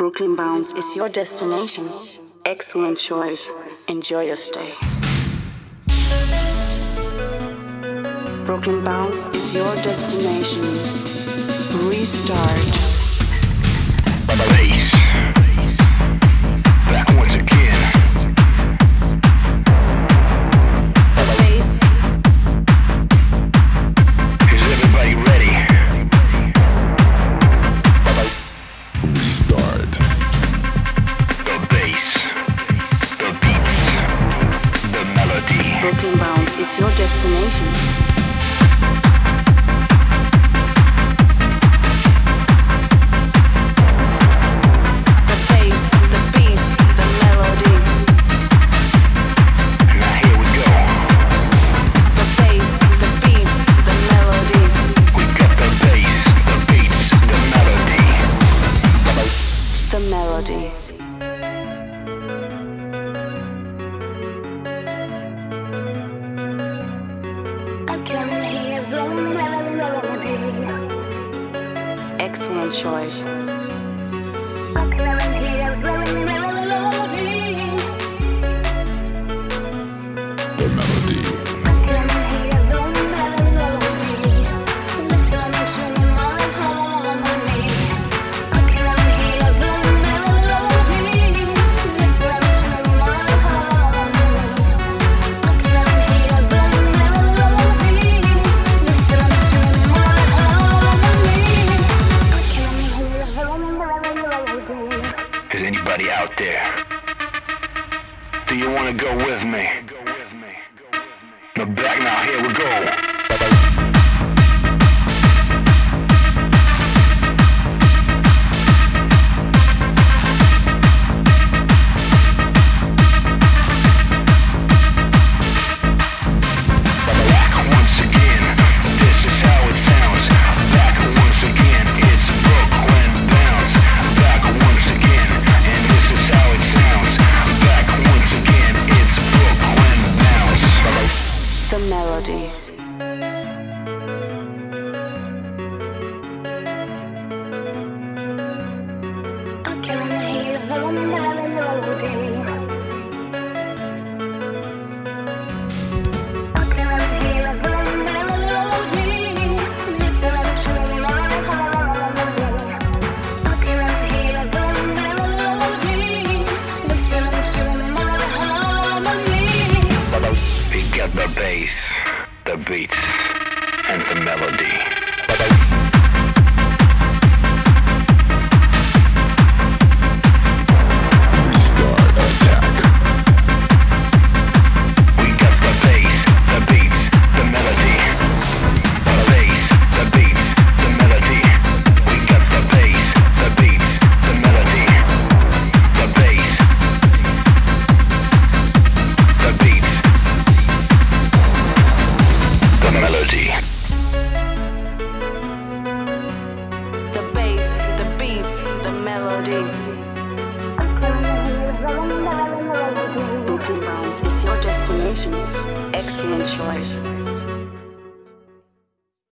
Brooklyn Bounce is your destination. Excellent choice. Enjoy your stay. Brooklyn Bounce is your destination. Restart. melody. Brooklyn Bounce is your destination. choice. everybody out there. Do you wanna go with me? Go with me. Go with me. Now back now, here we go. the beats, and the melody. melody. Brooklyn Bounce is your destination. Excellent choice.